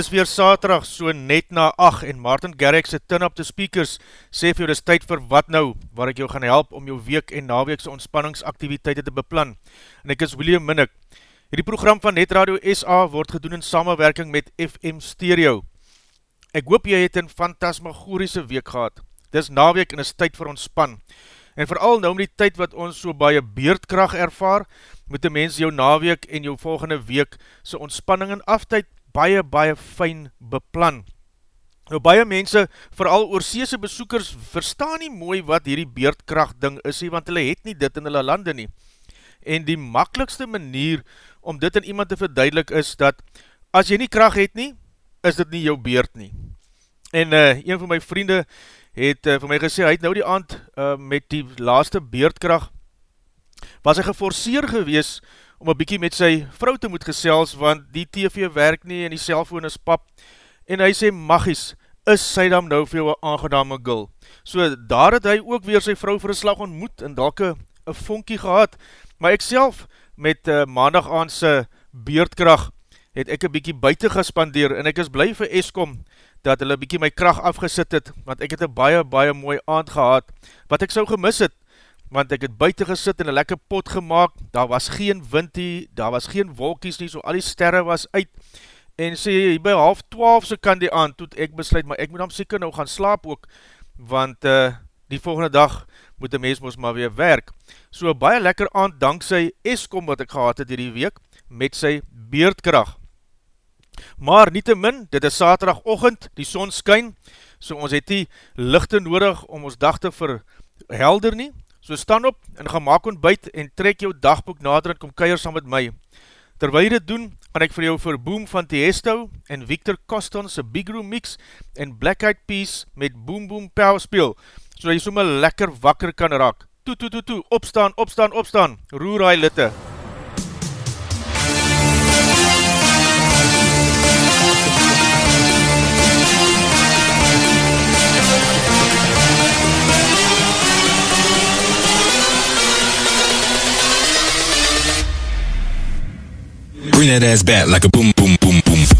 dis weer saterdag so net na 8 en Martin Garrix se Turn Up The Speakers sê vir jou dis tyd vir wat nou, waar ek jou gaan help om jou week en naweekse ontspanningsaktiviteite te beplan. En ek is William Minnick. Hierdie program van Net Radio SA word gedoen in samenwerking met FM Stereo. Ek hoop jy het een fantasmagoriese week gehad. Dis naweek en is tyd vir ontspan. En vooral nou met die tyd wat ons so baie beerdkracht ervaar, moet die mens jou naweek en jou volgende week sy ontspanning en aftyd baie, baie fijn beplan. Nou baie mense, vooral oorseese besoekers, verstaan nie mooi wat hierdie beerdkracht ding is, nie, want hulle het nie dit in hulle lande nie. En die makkelijkste manier om dit in iemand te verduidelik is dat, as jy nie kracht het nie, is dit nie jou beerd nie. En uh, een van my vriende het uh, vir my gesê, hy het nou die aand uh, met die laaste beerdkracht, was hy geforseer gewees om een bykie met sy vrou te moet gesels, want die TV werk nie en die cellfoon is pap, en hy sê, magies, is sy dan nou vir jou een aangedame gul. So daar het hy ook weer sy vrou vir een slag ontmoet, en dalke een vonkie gehad, maar ek self, met uh, maandag aandse beerdkracht, het ek een bykie buiten gespandeer, en ek is bly vir Eskom, dat hulle bykie my kracht afgesit het, want ek het een baie, baie mooi aand gehad, wat ek sou gemis het, want ek het buiten gesit en een lekker pot gemaakt, daar was geen windie, daar was geen wolkies nie, so al die sterre was uit, en sê, hier by half twaalf se kan die aan, toe ek besluit, maar ek moet dan seker nou gaan slaap ook, want uh, die volgende dag moet die mens moes maar weer werk. So baie lekker aand, dankzij Eskom wat ek gehad het hierdie week, met sy beerdkracht. Maar nie te min, dit is saterdagochtend, die son skyn, so ons het die lichte nodig om ons dag te verhelder nie, so staan op en gaan maak ontbijt en trek jou dagboek nader en kom keier saam met my. Terwyl jy dit doen, gaan ek vir jou vir Boom van Tiesto en Victor Coston se Big Room Mix en Black Eyed Peas met Boom Boom Pow speel, so jy somme lekker wakker kan raak. Toe, toe, toe, toe, opstaan, opstaan, opstaan, roer hy litte. Bring that ass back like a boom, boom, boom, boom.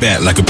Back like a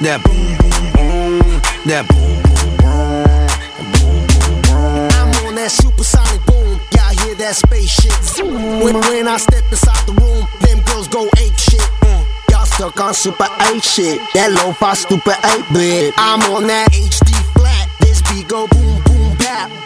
that boom, boom, boom, that boom, boom, boom. I'm on that supersonic boom. Y'all hear that spaceship. When, when I step inside the room, them girls go ape shit. Mm. Y'all stuck on super 8 shit. That low fi stupid 8 bit. I'm on that HD flat. This beat go boom boom bap.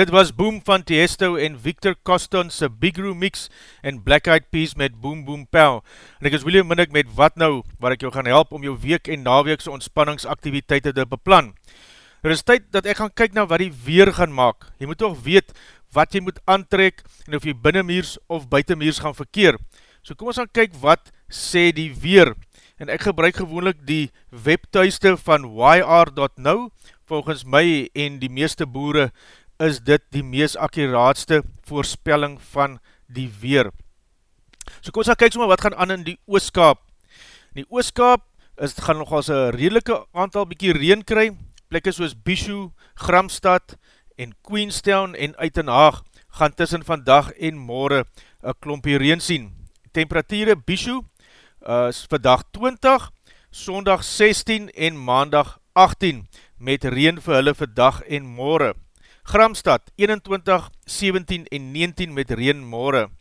Dit was Boom van Tiesto en Victor Coston se Big Room Mix en Black Eyed Peas met Boom Boom Pow. En ek is William Minnick met Wat Nou, waar ek jou gaan help om jou week en naweekse ontspanningsaktiviteite te beplan. Er is tyd dat ek gaan kyk na wat die weer gaan maak. Jy moet toch weet wat jy moet aantrek en of jy binnenmuurs of buitenmuurs gaan verkeer. So kom ons gaan kyk wat sê die weer. En ek gebruik gewoonlik die webtuiste van yr.nou. Volgens my en die meeste boere is dit die mees akkuraatste voorspelling van die weer. So kom ons gaan kyk sommer wat gaan aan in die ooskaap. In die ooskaap is gaan nogals een redelike aantal bykie reen kry, plekke soos Bishu, Gramstad en Queenstown en Uitenhaag gaan tussen vandag en morgen een klompie reen sien. Temperatuurde Bishu uh, is vandag 20, sondag 16 en maandag 18 met reen vir hulle vandag en morgen. Gramstad 21, 17 en 19 met reen morgen.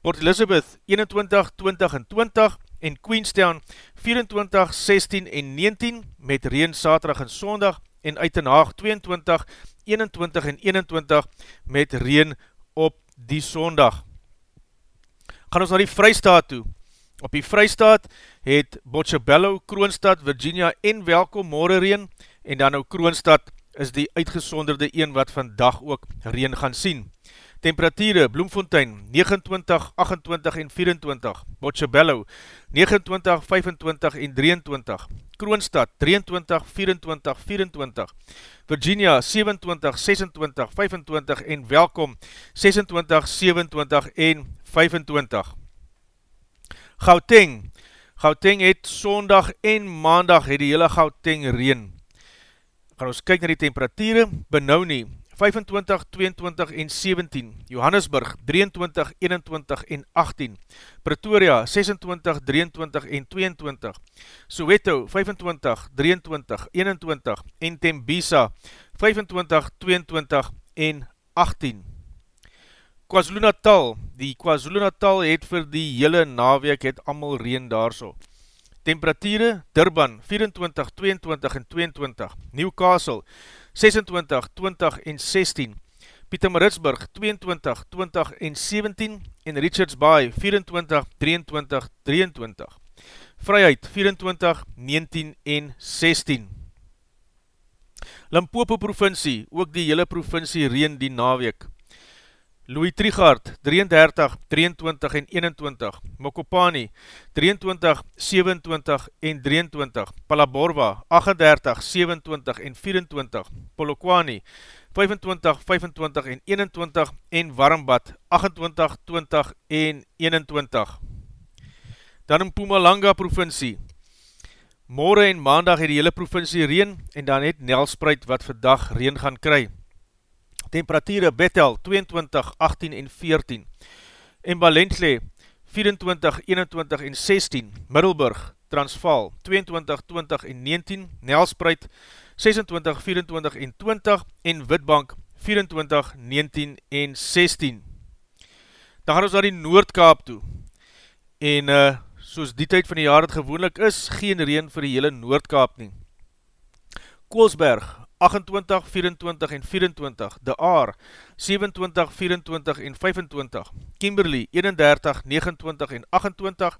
Port Elizabeth 21, 20 en 20 en Queenstown 24, 16 en 19 met reen saterdag en sondag en Uitenhaag 22, 21 en 21 met reen op die sondag. Gaan ons na die Vrystaat toe. Op die Vrystaat het Bochebello, Kroonstad, Virginia en Welkom Morgen Reen en dan nou Kroonstad is die uitgesonderde een wat vandag ook reen gaan sien. Temperatuurde, Bloemfontein 29, 28 en 24, Bochebello 29, 25 en 23, Kroonstad 23, 24, 24, Virginia 27, 26, 25 en Welkom 26, 27 en 25. Gauteng, Gauteng het sondag en maandag het die hele Gauteng reen. Gaan ons kyk na die temperatuurde, Benoni 25, 22 en 17, Johannesburg 23, 21 en 18, Pretoria 26, 23 en 22, Soweto 25, 23, 21 en Tembisa 25, 22 en 18. KwaZulu Natal, die KwaZulu Natal het vir die hele naweek het amal reen daar so. Temperatuurde, Durban 24, 22 en 22, Newcastle 26, 20 en 16, Pietermaritzburg 22, 20 en 17 en Richards Bay 24, 23, 23, Vryheid 24, 19 en 16. Limpopo provincie, ook die hele provincie reen die naweek. Louis Trigard, 33, 23 en 21, Mokopani, 23, 27 en 23, Palaborwa, 38, 27 en 24, Polokwani, 25, 25 en 21 en Warmbad, 28, 20 en 21. Dan in Pumalanga provincie, Morgen en maandag het die hele provincie reen en dan het Nelspreid wat vandag reen gaan kry. Temperatuurde Bethel 22, 18 en 14. En Balentle 24, 21 en 16. Middelburg, Transvaal 22, 20 en 19. Nelspreid 26, 24 en 20. En Witbank 24, 19 en 16. Dan gaan ons naar die Noordkaap toe. En uh, soos die tyd van die jaar het gewoonlik is, geen reen vir die hele Noordkaap nie. Koolsberg 28, 24 en 24, De Aar, 27, 24 en 25, Kimberley, 31, 29 en 28,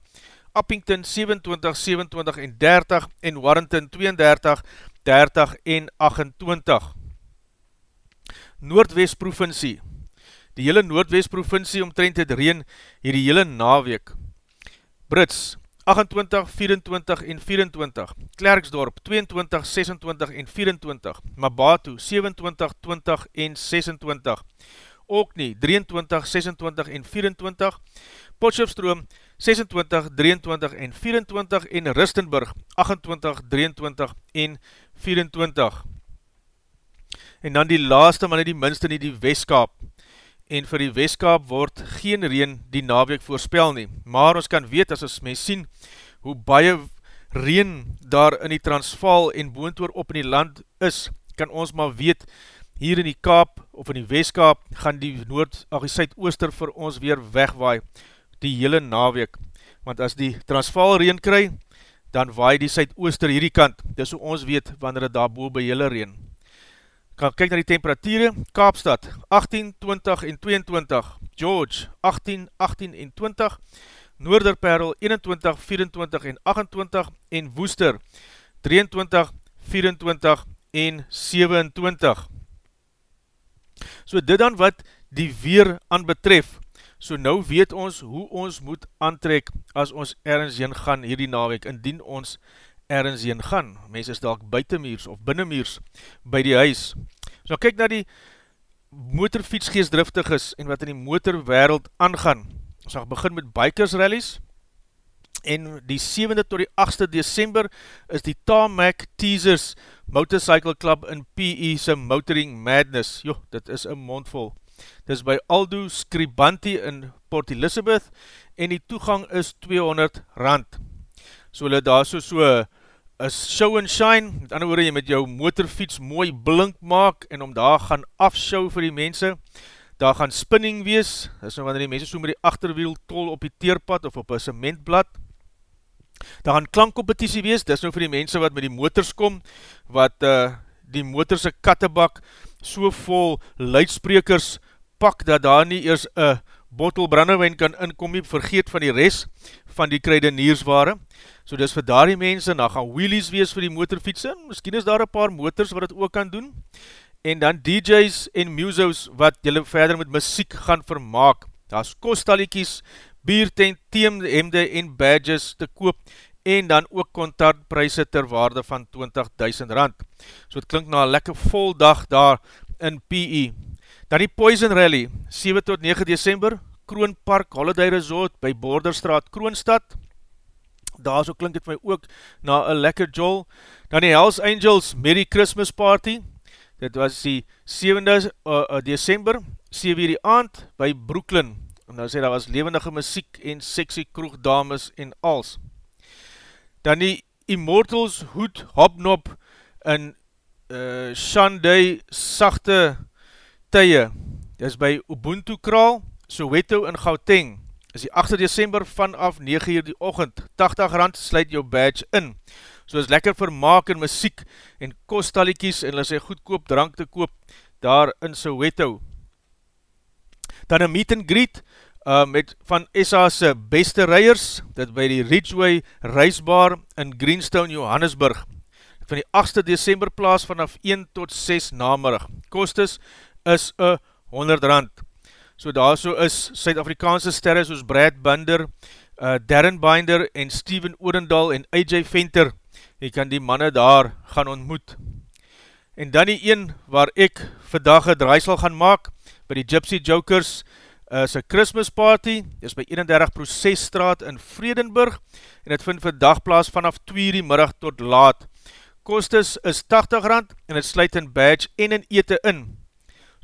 Uppington, 27, 27 en 30, en Warrington, 32, 30 en 28. Noordwest provincie, die hele Noordwest provincie omtrent het reen hier die hele naweek. Brits, 28, 24 en 24, Klerksdorp 22, 26 en 24, Mabatu 27, 20 en 26, Okni 23, 26 en 24, Potshofstroom 26, 23 en 24 en Ristenburg 28, 23 en 24. En dan die laaste, maar nie die minste nie, die Westkaap, en vir die Westkaap word geen reen die naweek voorspel nie. Maar ons kan weet, as ons mens sien, hoe baie reen daar in die Transvaal en boontoor op in die land is, kan ons maar weet, hier in die Kaap of in die Westkaap, gaan die Noord, ach die Suidooster vir ons weer wegwaai, die hele naweek. Want as die Transvaal reen kry, dan waai die Suidooster hierdie kant, dis hoe ons weet, wanneer het daar boe by hele reen kan kyk na die temperatuurde, Kaapstad 18, 20 en 22, George 18, 18 en 20, Noorderperl 21, 24 en 28 en Woester 23, 24 en 27. So dit dan wat die weer aan betref, so nou weet ons hoe ons moet aantrek as ons ergens heen gaan hierdie naweek, indien ons ergens heen gaan. Mens is dalk buitenmuurs of binnenmuurs by die huis. So kyk na die motorfietsgeestdriftig is en wat in die motorwereld aangaan. Ons gaan begin met bikers rallies en die 7de tot die 8ste december is die Tarmac Teasers Motorcycle Club in PE se Motoring Madness. Jo, dit is een mondvol. Dit is by Aldo Scribanti in Port Elizabeth en die toegang is 200 rand. So hulle daar so so is show and shine, met ander woorde, jy met jou motorfiets mooi blink maak, en om daar gaan afshow vir die mense, daar gaan spinning wees, dis nou wanneer die mense so met die achterwiel tol op die teerpad, of op een cementblad, daar gaan klankcompetitie wees, dis nou vir die mense wat met die motors kom, wat uh, die motorse kattebak so vol luidsprekers pak dat daar nie eers een bottel brandewijn kan inkom nie, vergeet van die rest van die kruideniersware. So dis vir daar die mense, dan gaan wheelies wees vir die motorfietsen, miskien is daar een paar motors wat het ook kan doen, en dan DJs en musos wat julle verder met muziek gaan vermaak. Daar is kostaliekies, biertent, teemhemde en badges te koop, en dan ook contactprijse ter waarde van 20.000 rand. So het klink na een lekker vol dag daar in PE. Dan die Poison Rally, 7 tot 9 december, Kroonpark Holiday Resort by Borderstraat Kroonstad, daar so klink het my ook na een lekker jol. Dan die Hells Angels Merry Christmas Party, dit was die 7de uh, uh, december, 7 uur die aand, by Brooklyn, en dan sê, daar was levendige muziek en sexy kroegdames en als. Dan die Immortals Hood Hopnop in uh, Shanday Sachte Tye, dit is by Ubuntu Kraal, Soweto in Gauteng, is die 8 december vanaf 9 uur die ochend, 80 rand sluit jou badge in, so is lekker vermaak en muziek en kostaliekies en hulle sê goedkoop drank te koop daar in Soweto. Dan een meet and greet uh, met van SA's beste reiers, dit by die Ridgeway reisbaar in Greenstone, Johannesburg, van die 8 december plaas vanaf 1 tot 6 namerig. Kostes is 'n 100 rand. So daar so is Suid-Afrikaanse sterre soos Brad Binder, uh, Darren Binder en Steven Orendal en AJ Venter. Jy kan die manne daar gaan ontmoet. En dan die een waar ek vandag een draaisel gaan maak, by die Gypsy Jokers, is een Christmas party, is by 31 Processtraat in Vredenburg, en het vind vandag plaas vanaf 2 die middag tot laat. Kostes is 80 rand, en het sluit in badge en in ete in.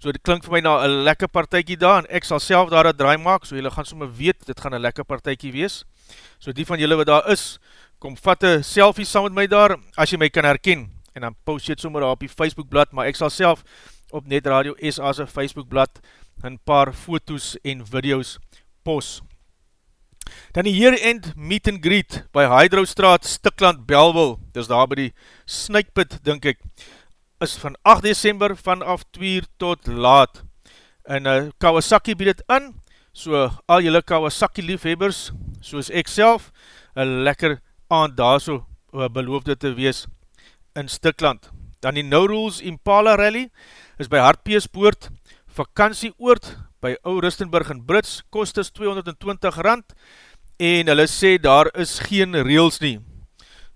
So dit klink vir my na een lekker partijkie daar, en ek sal self daar een draai maak, so jylle gaan somme weet, dit gaan een lekker partijkie wees. So die van jylle wat daar is, kom vat een selfie saam met my daar, as jy my kan herken, en dan post jy het sommer daar op die Facebookblad, maar ek sal self op Net Radio SA's Facebookblad een paar foto's en video's post. Dan die hier end meet and greet by Hydrostraat, Stikland, Belville, dis daar by die Snijkpit, denk ek, is van 8 december vanaf 2 tot laat. En uh, Kawasaki bied het aan, so al jylle Kawasaki liefhebbers, soos ek self, een lekker aand daar so uh, beloofde te wees in Stikland. Dan die No Rules Impala Rally is by Hartpeespoort, vakantieoord by Ou Rustenburg in Brits, kost is 220 rand, en hulle sê daar is geen rails nie.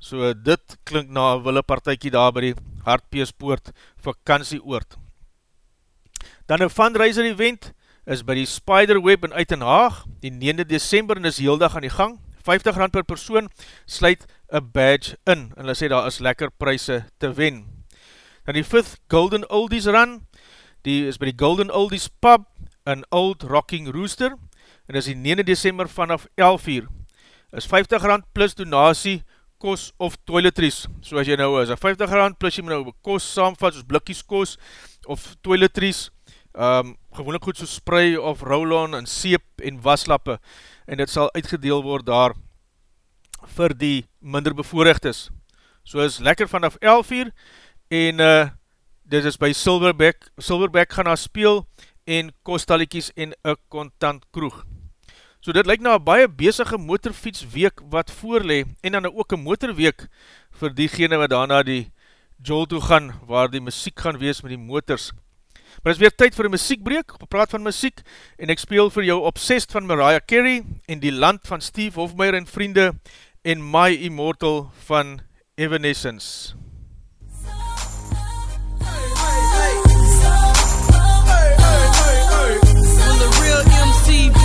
So dit klink na wille partijkie daar by die Hartpeespoort vakantieoord. Dan een fundraiser event is by die Spiderweb in Uitenhaag, die 9 december en is heel dag aan die gang. 50 rand per persoon sluit een badge in, en hulle sê daar is lekker prijse te wen. Dan die 5th Golden Oldies Run, die is by die Golden Oldies Pub in Old Rocking Rooster, en is die 9 december vanaf 11 uur. Is 50 rand plus donatie kos of toiletries, soos jy nou is. 50 rand plus jy nou kos saamvat, soos blikkies kos of toiletries, um, gewoonlik goed soos spray of roll-on en seep en waslappe, en dit sal uitgedeel word daar vir die minder bevoorrechtes. So is lekker vanaf 11 uur, en uh, dit is by Silverback, Silverback gaan daar speel, en kostaliekies en een kontant kroeg. So dit lyk na een baie bezige motorfiets week wat voorlee en dan ook een motorweek vir diegene wat daarna die jol toe gaan waar die muziek gaan wees met die motors. Maar het is weer tyd vir die muziekbreek, op praat van muziek en ek speel vir jou Obsessed van Mariah Carey en Die Land van Steve Hofmeyer en Vriende en My Immortal van Evanescence. Step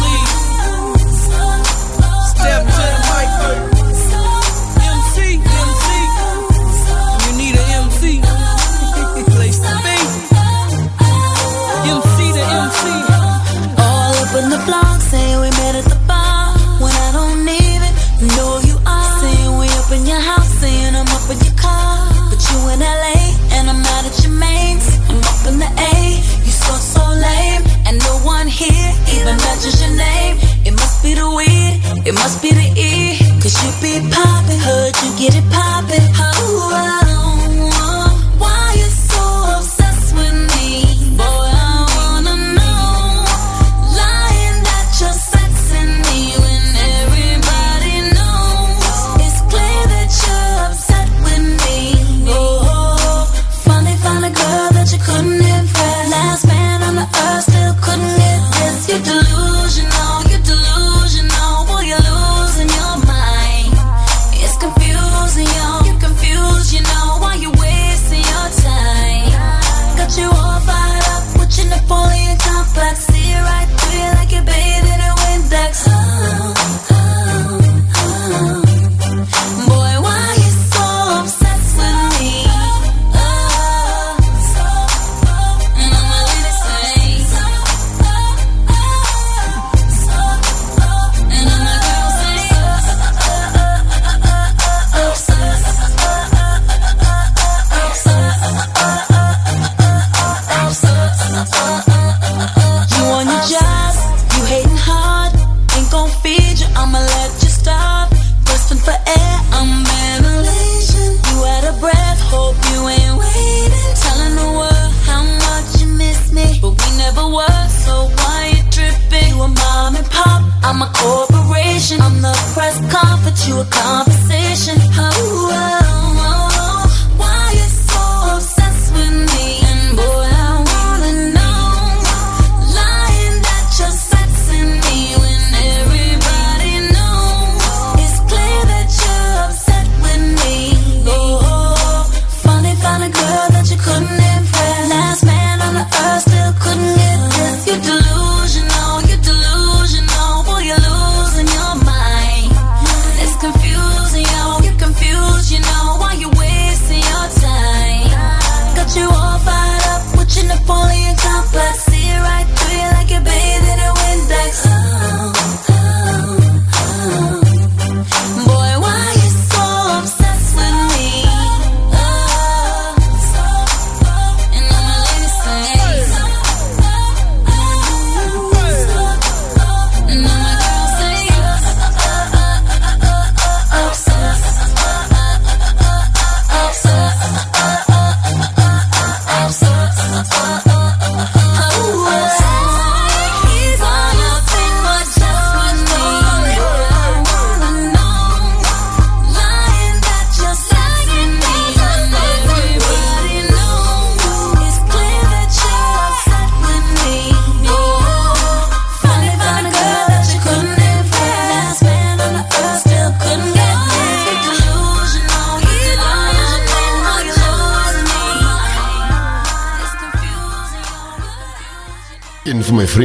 the weed, it must be the E. Cause you be poppin', heard you get it poppin'. Hold.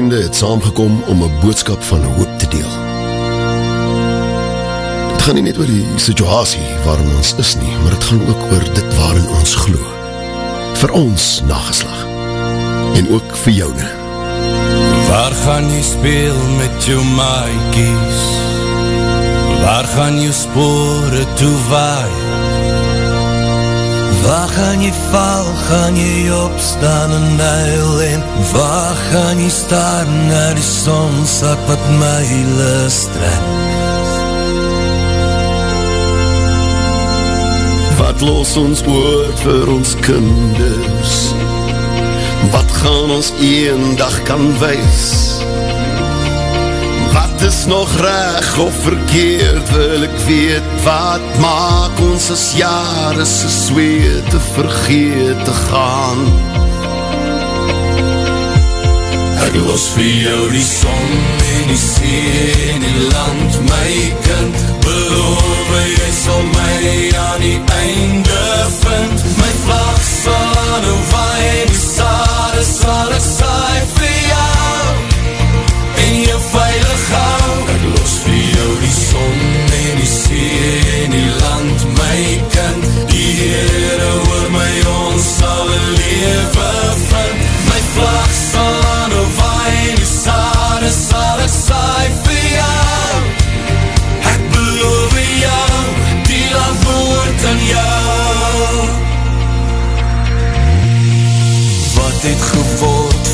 vriende het saamgekom om een boodskap van hoop te deel. Dit gaan nie net oor die situasie waarin ons is nie, maar het gaan ook oor dit waarin ons glo. Vir ons nageslag. En ook vir jou ne. Waar gaan jy speel met jou maaikies? Waar gaan jou spore toe waai? Wag aan jy val, gaan jy opstaan en huil en Wag aan jy staar na die sonsak wat my lustrek Wat los ons oor vir ons kinders? Wat gaan ons een dag kan wees Wat Wat is nog reg of verkeerd wil ek weet Wat maak ons as jare se zweete vergeet te gaan? Ek los vir jou die son en die see en die land. My kind, beloof jy sal my aan die einde vind. My vlag sal aan hoe waai, die sade sal ek saai vir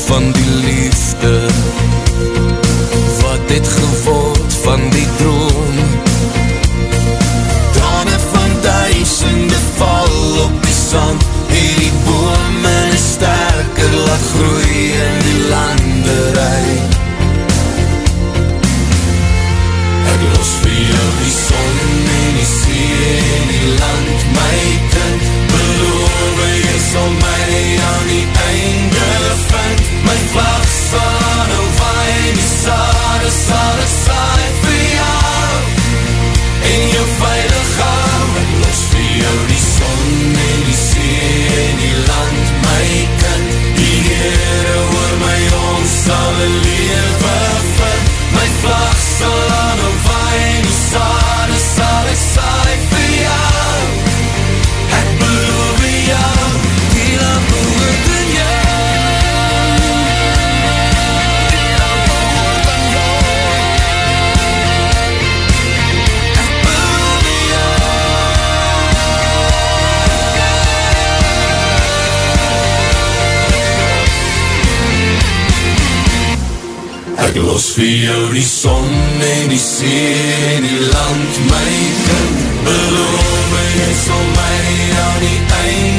van vir jou die son en die see en die land. My kind beloof my jy sal my aan die eind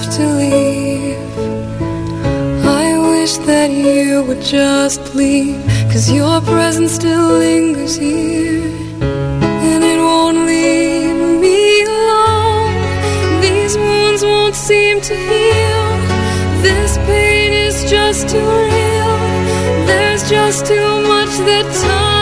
have to leave. I wish that you would just leave, cause your presence still lingers here. And it won't leave me alone. These wounds won't seem to heal. This pain is just too real. There's just too much that time.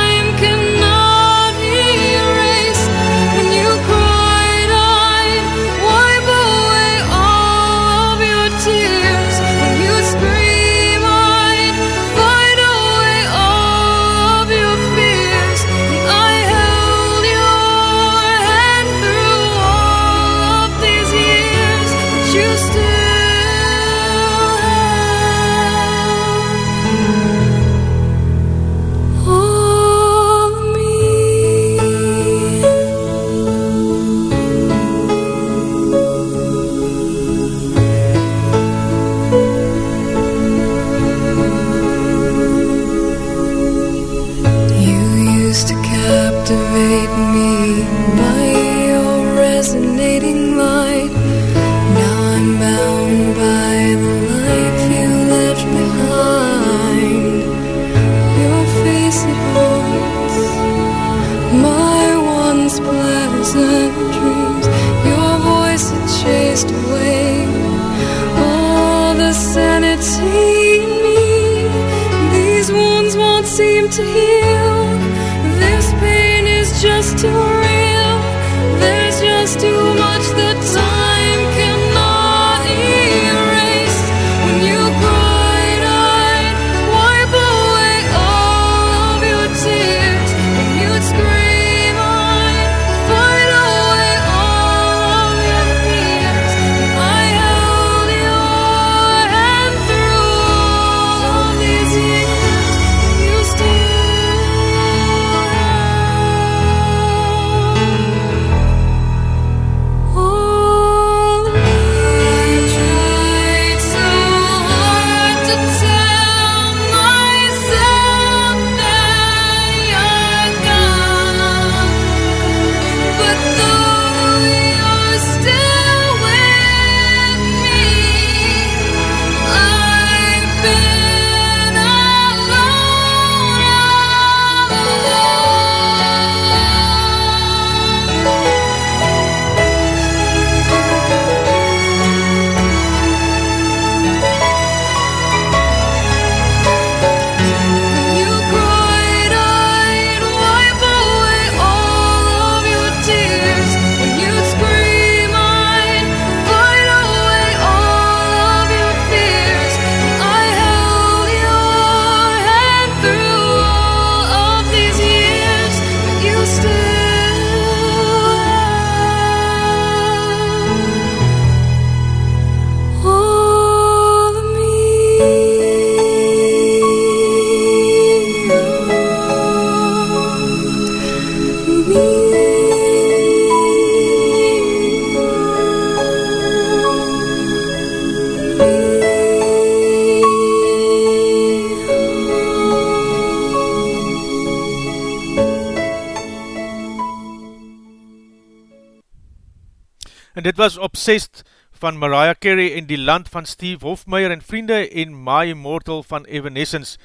Dit was Obsessed van Mariah Carey en die land van Steve Hofmeyer en vriende en My Immortal van Evanescence.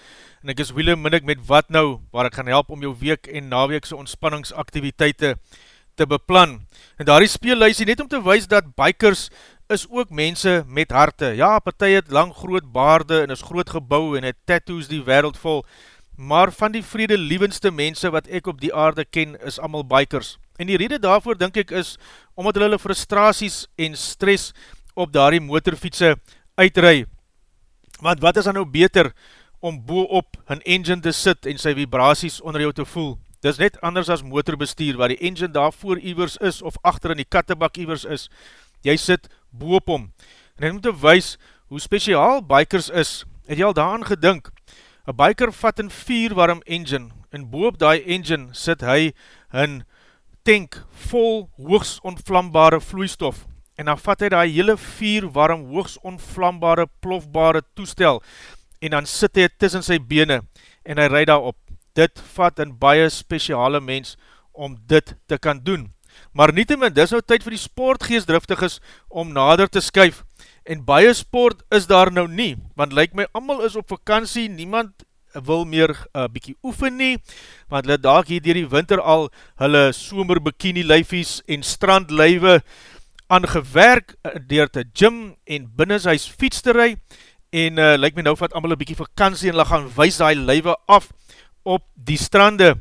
En ek is Willem Minnik met Wat Nou, waar ek gaan help om jou week en naweekse ontspanningsaktiviteite te beplan. En daar is speelluisie net om te wees dat bikers is ook mense met harte. Ja, partij het lang groot baarde en is groot gebouw en het tattoos die wereld vol, maar van die vrede liewendste mense wat ek op die aarde ken, is allemaal bikers. En die rede daarvoor, denk ek, is omdat hulle frustraties en stress op daardie motorfietse uitrui. Want wat is dan nou beter om boe op een engine te sit en sy vibraties onder jou te voel? Dit is net anders as motorbestuur, waar die engine daar voor ivers is, of achter in die kattebak ivers is. Jy sit boop om. En om te wees hoe speciaal bikers is, het jy al daan gedink. Een biker vat een vier warm engine, en boop die engine sit hy een tank vol hoogs onvlambare vloeistof, en dan vat hy die hele vier warm hoogs onvlambare plofbare toestel, en dan sit hy tussen sy bene, en hy rijd daar op. Dit vat een baie speciale mens om dit te kan doen. Maar nie te min, dis nou tyd vir die sportgeestdriftig is om nader te skuif. En baie sport is daar nou nie, want lyk my, amal is op vakantie, niemand wil meer uh, bykie oefen nie, want hulle daak hier dier die winter al hulle somer bikini lyfies en strandlywe aangewerk uh, dier te gym en binnenshuis fietsterij, en uh, lyk my nou vat amal een bykie vakantie en hulle gaan wees die lywe af op die strande.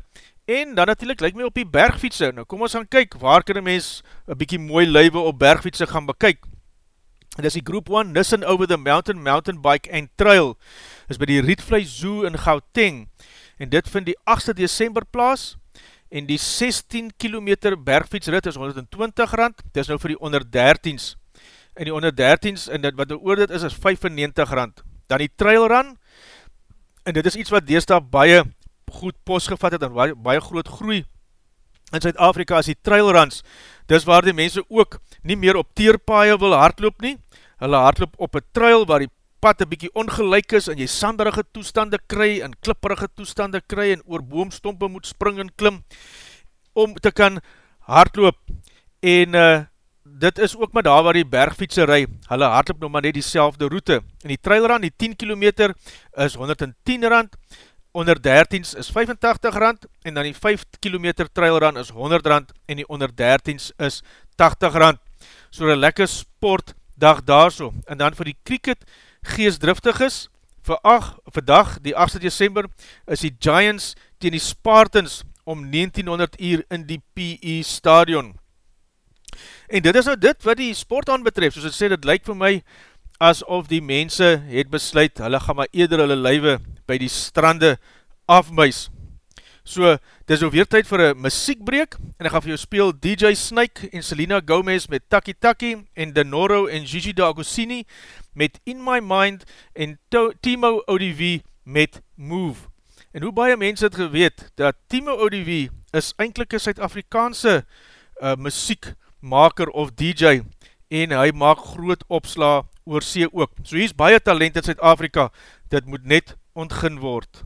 En dan natuurlijk lyk my op die bergfietse. Nou kom ons gaan kyk, waar kan een mens een bykie mooi luive op bergfietse gaan bekyk. Dit is die Group 1 Nissan Over the Mountain Mountain Bike and Trail. Dit is by die Rietvlei Zoo in Gauteng. En dit vind die 8 december plaas. En die 16 km bergfietsrit is 120 rand. Dit is nou vir die onder 13s. En die onder 13s, en dit, wat die oor dit is, is 95 rand. Dan die trail run. En dit is iets wat deesda baie goed post gevat het en baie, baie groot groei in Zuid-Afrika as die trailruns, dis waar die mense ook nie meer op teerpaaie wil hardloop nie, hulle hardloop op een trail waar die pad een bykie ongelijk is en jy sanderige toestande kry en klipperige toestande kry en oor boomstompe moet spring en klim om te kan hardloop en uh, dit is ook maar daar waar die bergfietserij, hulle hardloop nog maar net die selfde route en die trailrun, die 10 km is 110 rand onder 13s is 85 rand en dan die 5 km trail run is 100 rand en die onder 13s is 80 rand. So een lekker sport dag daar so. En dan vir die cricket geestdriftig is, vir, ach, vir dag die 8 december is die Giants teen die Spartans om 1900 uur in die PE stadion. En dit is nou dit wat die sport aan betref, soos het sê, dit lyk vir my asof die mense het besluit, hulle gaan maar eerder hulle lywe by die strande afmuis. So, dit is nou weer tyd vir een muziekbreek, en ek gaan vir jou speel DJ Snake en Selena Gomez met Taki Taki, en Denoro en Gigi D'Agostini met In My Mind, en Timo ODV met Move. En hoe baie mense het geweet, dat Timo ODV is eindelijk een Suid-Afrikaanse uh, muziekmaker of DJ, en hy maak groot opsla oor see ook. So hier is baie talent in Suid-Afrika, dit moet net ontgin word.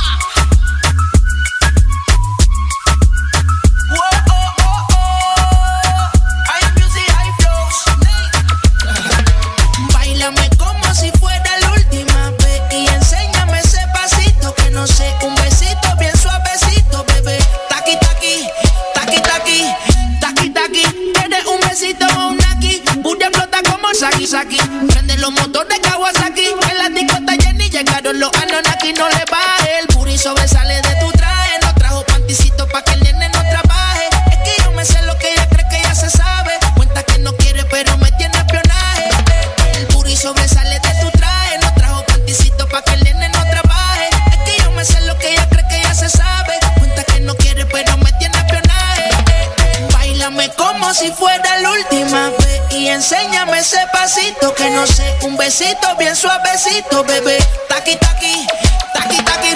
suavecito, bien suavecito, bebé. Taqui, taqui, taqui, taqui,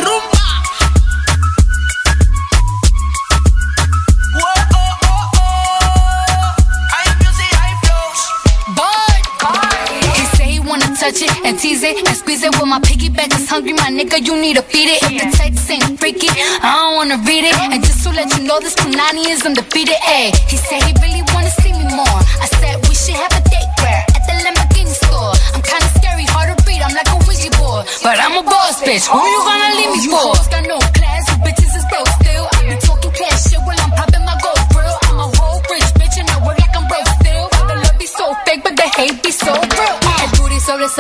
touch it and tease it and squeeze it. When well, my piggyback is hungry, my nigga, you need to feed it. If the text ain't freaky, I don't wanna read it. And just to let you know, this Punani is undefeated. Ayy, he said he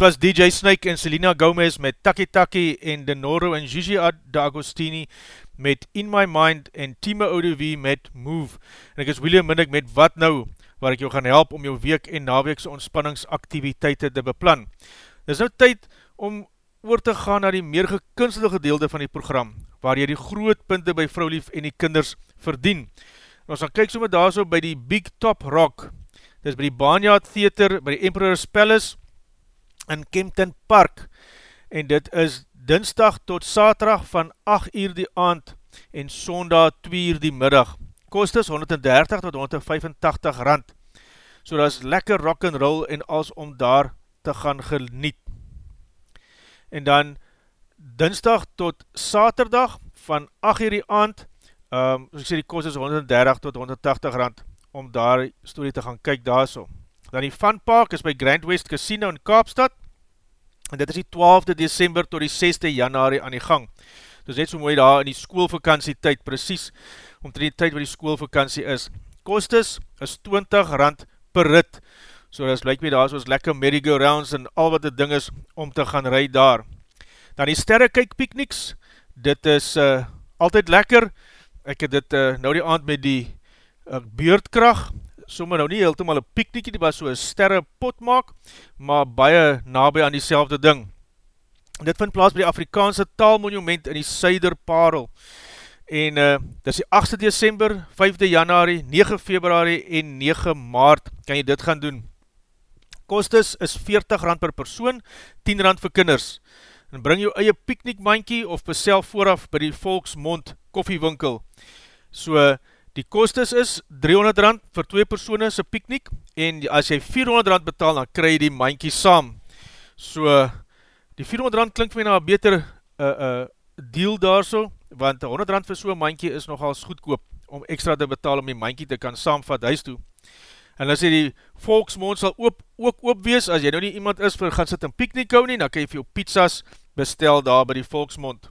Was DJ Snake en Selena Gomez met Taki Taki en Denoro en Gigi D'Agostini met In My Mind en Tima ODV met Move. En ek is William Minnick met Wat Nou, waar ek jou gaan help om jou week en naweekse ontspanningsaktiviteite te beplan. Dit is nou tyd om oor te gaan na die meer gekunstelde gedeelde van die program, waar jy die groot punte by vrouwlief en die kinders verdien. En ons gaan kyk sommer daar so by die Big Top Rock, dit is by die Barnyard Theater, by die Emperor's Palace, in Kempton Park en dit is dinsdag tot saterdag van 8 uur die aand en sondag 2 uur die middag. Kost is 130 tot 185 rand. So dat is lekker rock and roll en als om daar te gaan geniet. En dan dinsdag tot saterdag van 8 uur die aand, um, soos ek sê die kost is 130 tot 180 rand om daar story te gaan kyk daar so. Dan die Fun Park is by Grand West Casino in Kaapstad, en dit is die 12de december tot die 6de januari aan die gang. Dus net so mooi daar in die schoolvakantie tyd, precies, om die tyd waar die schoolvakantie is. Kostes is 20 rand per rit, so dat is lyk my daar soos lekker merry-go-rounds en al wat die ding is om te gaan rijd daar. Dan die sterrekyk pikniks, dit is uh, altyd lekker, ek het dit uh, nou die aand met die uh, beurtkracht, sommer nou nie heeltemaal een pikniekie, die was so een sterre pot maak, maar baie nabij aan die ding. Dit vind plaas by die Afrikaanse taalmonument in die Suiderparel. En uh, dit is die 8 december, 5de januari, 9 februari en 9 maart kan jy dit gaan doen. Kostes is 40 rand per persoon, 10 rand vir kinders. En bring jou eie piknikmankie of besel vooraf by die Volksmond koffiewinkel. So, die kostes is 300 rand vir 2 persoene sy piknik en as jy 400 rand betaal, dan krij jy die mankie saam. So, die 400 rand klink my na een beter uh, uh, deal daar so, want 100 rand vir so'n mankie is nogal goedkoop om extra te betaal om die mankie te kan saamvat huis toe. En as jy die volksmond sal oop, ook oop wees, as jy nou nie iemand is vir gaan sit in piknik hou nie, dan kan jy vir jou pizzas bestel daar by die volksmond.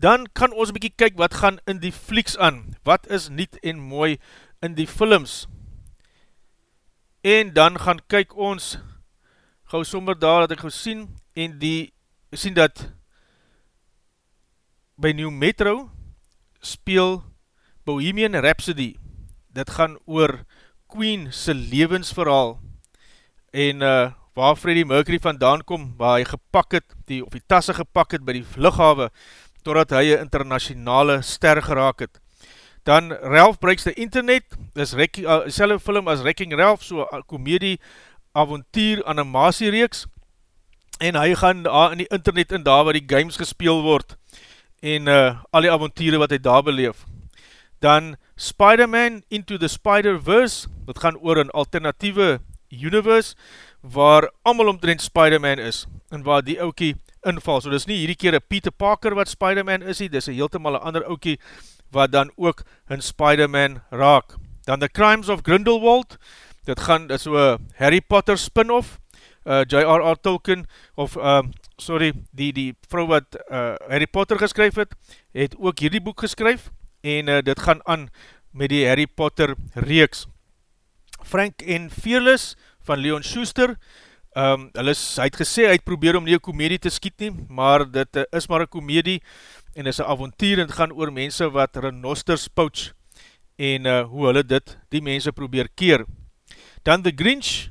Dan kan ons bykie kyk wat gaan in die flieks aan, wat is niet en mooi in die films. En dan gaan kyk ons, gauw sommer daar dat ek gauw sien, en die, sien dat by New Metro speel Bohemian Rhapsody. Dit gaan oor Queen se levensverhaal en uh, waar Freddie Mercury vandaan kom, waar hy gepak het, die, of die tasse gepak het by die vlughawe, totdat hy een internationale ster geraak het. Dan Ralph Breaks the Internet, is uh, selwe film as Wrecking Ralph, so komedie, avontuur, animatiereeks, en hy gaan daar in die internet in daar waar die games gespeel word, en uh, al die avonturen wat hy daar beleef. Dan Spider-Man Into the Spider-Verse, wat gaan oor een alternatieve universe, waar allemaal omtrent Spider-Man is, en waar die oukie inval. So dis nie hierdie keer een Peter Parker wat Spider-Man is, dis een heeltemal een ander oukie, wat dan ook een Spider-Man raak. Dan The Crimes of Grindelwald, dit gaan, dit is so Harry Potter spin-off, uh, J.R.R. Tolkien, of, uh, sorry, die, die vrou wat uh, Harry Potter geskryf het, het ook hierdie boek geskryf, en uh, dit gaan aan met die Harry Potter reeks. Frank en Fearless van Leon Schuster, um, hy, is, hy het gesê, hy het probeer om nie een komedie te skiet nie, maar dit uh, is maar een komedie, en is een avontuur, en gaan oor mense wat renosters pouch, en uh, hoe hulle dit, die mense probeer keer. Dan The Grinch,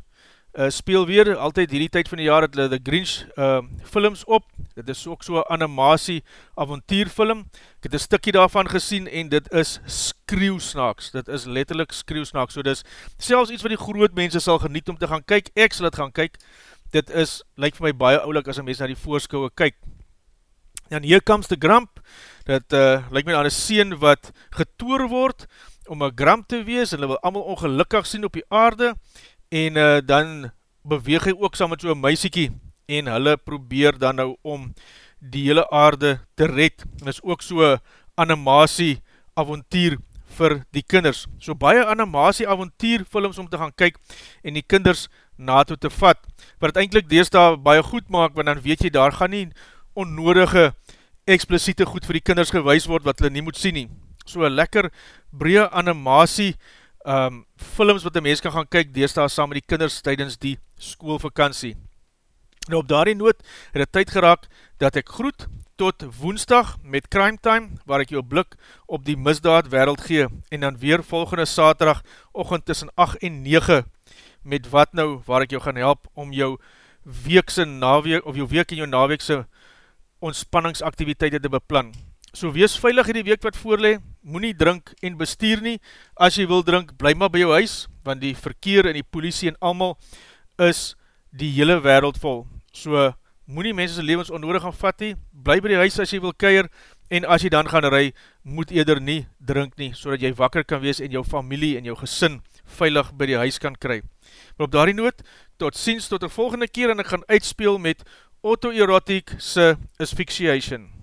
uh, speel weer, altyd hierdie tyd van die jaar het hulle The Grinch uh, films op, dit is ook so animatie avontuurfilm, ek het een stikkie daarvan gesien en dit is skreeuwsnaaks, dit is letterlik skreeuwsnaaks, so dit is selfs iets wat die groot mense sal geniet om te gaan kyk, ek sal het gaan kyk, dit is, lyk vir my baie oulik as een mens na die voorskouwe kyk. En hier comes the gramp, dit uh, lyk my aan een sien wat getoer word, om een gramp te wees, en hulle wil allemaal ongelukkig sien op die aarde, en uh, dan beweeg hy ook saam met so'n meisiekie, en hulle probeer dan nou om die hele aarde te red, en is ook so'n animatie avontuur vir die kinders. So baie animatie avontuur films om te gaan kyk, en die kinders na toe te vat, wat het eindelijk dees daar baie goed maak, want dan weet jy, daar gaan nie onnodige expliciete goed vir die kinders gewys word, wat hulle nie moet sien nie. So een lekker breë animatie um, films wat die mens kan gaan kyk, deesdaal saam met die kinders tydens die schoolvakantie. Nou op daardie noot het het tyd geraak dat ek groet tot woensdag met Crime Time, waar ek jou blik op die misdaad wereld gee, en dan weer volgende saterdag ochend tussen 8 en 9, met wat nou, waar ek jou gaan help om jou weekse naweek, of jou week en jou naweekse ontspanningsaktiviteite te beplan. So wees veilig in die week wat voorlee, moet nie drink en bestuur nie, as jy wil drink, bly maar by jou huis, want die verkeer en die politie en allemaal is die hele wereld vol. So moet nie mense sy levens onnodig gaan vat nie, bly by die huis as jy wil keir, en as jy dan gaan ry, moet eerder nie drink nie, so jy wakker kan wees en jou familie en jou gesin veilig by die huis kan kry. Maar op daardie noot, tot ziens tot die volgende keer en ek gaan uitspeel met autoerotic se asphyxiation.